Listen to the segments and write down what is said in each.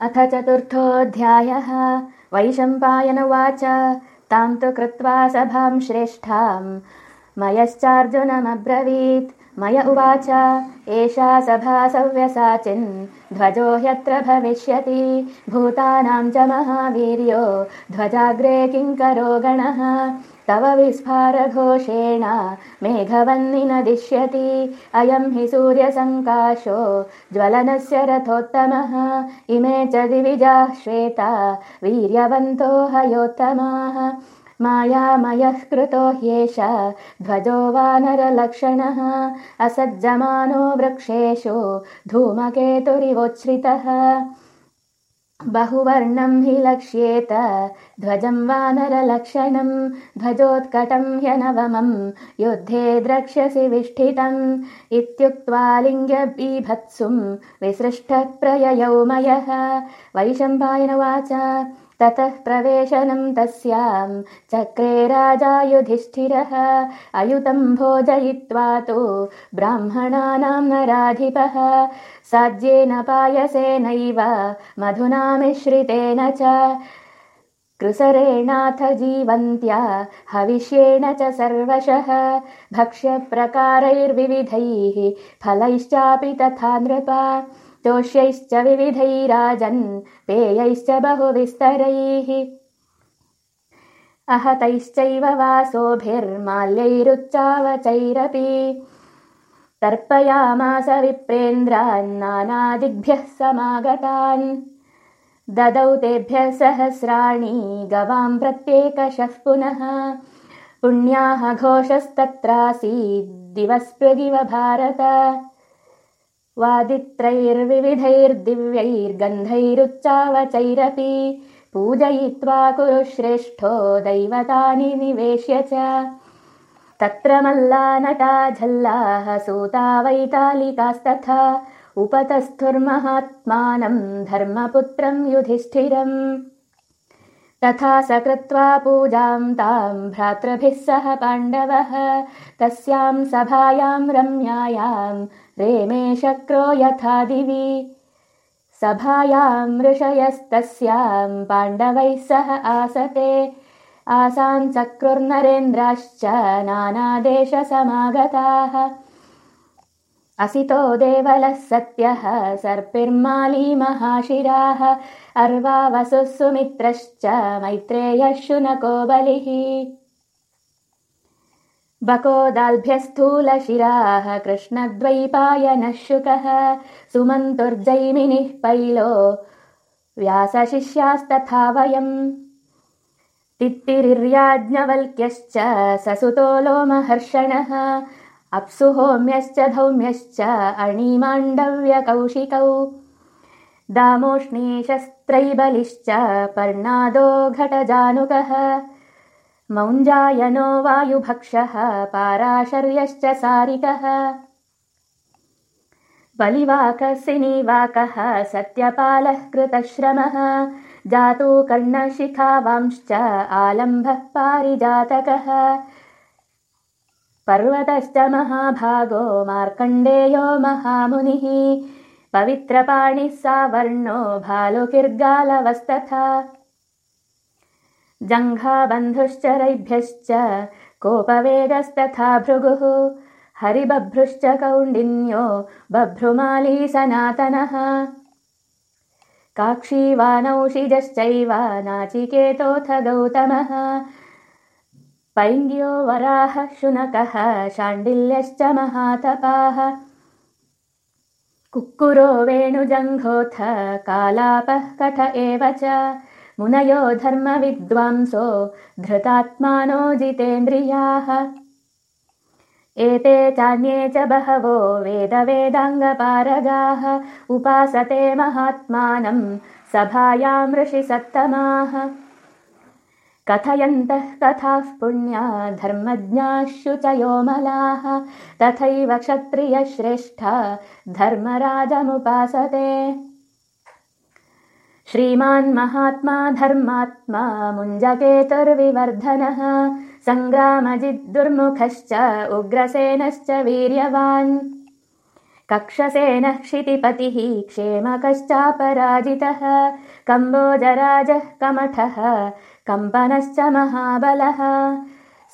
अथ चतुर्थोऽध्यायः। वैशम्पायनुवाच। तां तु कृत्वा सभां श्रेष्ठाम्। मयश्चार्जुनमब्रवीत्। मय उवाच। एषा सभा सव्यसाचिन्। ध्वजो ह्यत्र भविष्यति। भूतानां च महावीर्यो। ध्वजाग्रे किङ्करो गणः तव विस्फारघोषेण मेघवन्निनदिष्यति अयं हि सूर्यसङ्काशो ज्वलनस्य रथोत्तमः। इमे च दिविजाः श्वेता वीर्यवन्तो हयोत्तमाः। मायामयः कृतो ह्येष ध्वजो वानरलक्षणः असज्जमानो वृक्षेषु धूमकेतुरिवोच्छ्रितः बहुवर्णं हि लक्ष्येत ध्वजं वानरलक्षणं ध्वजोत्कटं ह्यनवमं युद्धे द्रक्ष्यसि विष्ठितम् इत्युक्त्वा लिङ्ग्यबीभत्सुं विसृष्टः प्रययौ मयः वैशम्पायनवाच ततः प्रवेशनं तस्यां चक्रे राजा युधिष्ठिरः अयुतं भोजयित्वा तु ब्राह्मणानां नराधिपः। साज्येन पायसेनैव मधुना मिश्रितेन च कृसरेणाथ जीवन्त्या हविष्येण च सर्वशः। भक्ष्यप्रकारैर्विविधैः फलैश्चापि तथा नृपा चोष्यैश्च विविधैराजन् पेयैश्च बहुविस्तरैः। अहतैश्चैव वासोभिर्माल्यैरुच्चावचैरपि। तर्पयामास विप्रेन्द्रान् नानादिग्भ्यः समागतान्। ददौ तेभ्यः सहस्राणि गवां प्रत्येकशः पुनः। पुण्याः घोषस्तत्रासीद्दिवस्पृगिव भारत वादित्रैर्विविधैर्दिव्यैर्गन्धैरुच्चावचैरपि पूजयित्वा कुरु श्रेष्ठो दैवतानि निवेश्य च। तत्र मल्ला नटा झल्लाः सूता वैतालिकास्तथा उपतस्थुर्महात्मानम् धर्मपुत्रं युधिष्ठिरम् तथा स कृत्वा पूजां तां भ्रातृभिः सह पाण्डवः। तस्यां सभायां रम्यायां रेमे शक्रो यथा दिवि। सभायां ऋषयस्तस्यां पाण्डवैः सह आसते। आसान् चक्रुर्नरेन्द्राश्च नानादेशसमागताः असितो देवलः सत्यः सर्पिर्माली महाशिराः अर्वावसुः सुमित्रश्च मैत्रेयः शुनको बलिः बकोदाल्भ्यस्थूलशिराः कृष्णद्वैपायनः शुकः सुमन्तुर्जैमिनिः पैलो व्यासशिष्यास्तथा वयम्। तित्तिरिर्याज्ञवल्क्यश्च ससुतो लोमहर्षणः अप्सु होम्यश्च धौम्यश्च अणिमाण्डव्यकौशिकौ। दामोष्णीशस्त्रैबलिश्च पर्णादो घटजानुकः मौञ्जायनो वायुभक्षः पाराशर्यश्च सारिकः। बलिवाकसिनीवाकः सत्यपालः कृतश्रमः। जातु कर्णशिखावांश्च आलम्भः पारिजातकः पर्वतश्च महाभागो मार्कण्डेयो महामुनिः। पवित्रपाणिः सावर्णो भालुकिर्गालवस्तथा। जङ्घाबन्धुश्चरैभ्यश्च कोपवेगस्तथा भृगुः। हरिबभ्रुश्च कौण्डिन्यो बभ्रुमाली सनातनः। काक्षीवानौषिजश्चैव नाचिकेतोऽथ गौतमः पैङ्ग्यो वराहः शुनकः शाण्डिल्यश्च महातपाः। कुक्कुरो वेणुजङ्घोऽथ कालापः कठ एव च। मुनयो धर्मविद्वांसो धृतात्मानो जितेन्द्रियाः। एते चान्ये च बहवो वेदवेदाङ्गपारगाः। उपासते महात्मानं सभायां ऋषिसत्तमाः कथयन्तः कथाः पुण्या धर्मज्ञाः शुचयोमलाः तथैव क्षत्रियश्रेष्ठा धर्मराजमुपासते। श्रीमान् महात्मा धर्मात्मा मुञ्जकेतुर्विवर्धनः सङ्ग्रामजिद्दुर्मुखश्च उग्रसेनश्च वीर्यवान्। कक्षसेनः क्षितिपतिः क्षेमकश्चापराजितः कम्बोजराजः कमठः कम्पनश्च महाबलः।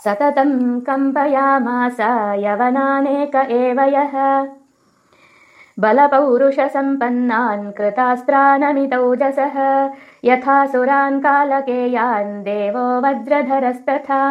सततम् कम्पयामास यवनानेक एव यः। बलपौरुषसम्पन्नान् कृतास्त्रानमितौजसः यथा सुरान् कालकेयान् देवो वज्रधरस्तथा